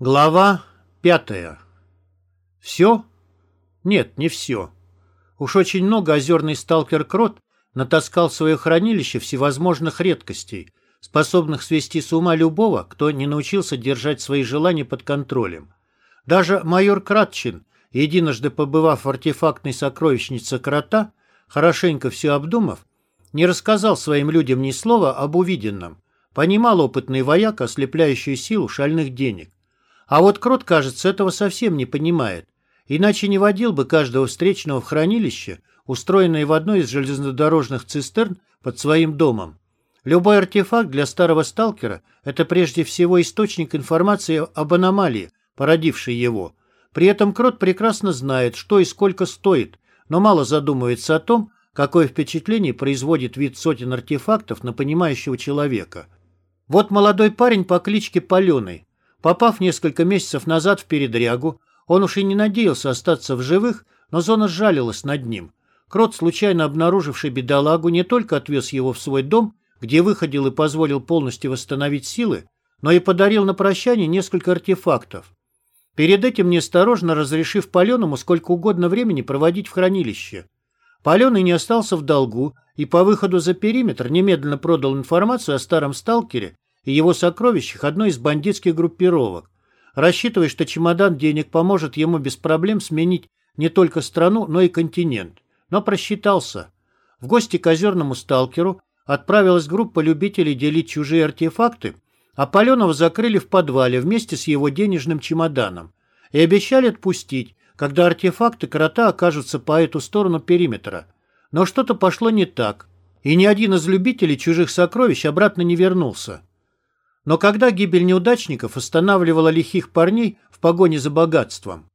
Глава пятая. Все? Нет, не все. Уж очень много озерный сталкер Крот натаскал в свое хранилище всевозможных редкостей, способных свести с ума любого, кто не научился держать свои желания под контролем. Даже майор Кратчин, единожды побывав в артефактной сокровищнице Крота, хорошенько все обдумав, не рассказал своим людям ни слова об увиденном, понимал опытный вояк ослепляющую силу шальных денег. А вот Крот, кажется, этого совсем не понимает. Иначе не водил бы каждого встречного в хранилище, устроенное в одной из железнодорожных цистерн под своим домом. Любой артефакт для старого сталкера – это прежде всего источник информации об аномалии, породившей его. При этом Крот прекрасно знает, что и сколько стоит, но мало задумывается о том, какое впечатление производит вид сотен артефактов на понимающего человека. Вот молодой парень по кличке Паленый Попав несколько месяцев назад в передрягу, он уж и не надеялся остаться в живых, но зона сжалилась над ним. Крот, случайно обнаруживший бедолагу, не только отвез его в свой дом, где выходил и позволил полностью восстановить силы, но и подарил на прощание несколько артефактов. Перед этим неосторожно разрешив Паленому сколько угодно времени проводить в хранилище. Паленый не остался в долгу и по выходу за периметр немедленно продал информацию о старом сталкере и его сокровищах одной из бандитских группировок, рассчитывая, что чемодан денег поможет ему без проблем сменить не только страну, но и континент. Но просчитался. В гости к озерному сталкеру отправилась группа любителей делить чужие артефакты, а Паленова закрыли в подвале вместе с его денежным чемоданом и обещали отпустить, когда артефакты крота окажутся по эту сторону периметра. Но что-то пошло не так, и ни один из любителей чужих сокровищ обратно не вернулся. Но когда гибель неудачников останавливала лихих парней в погоне за богатством,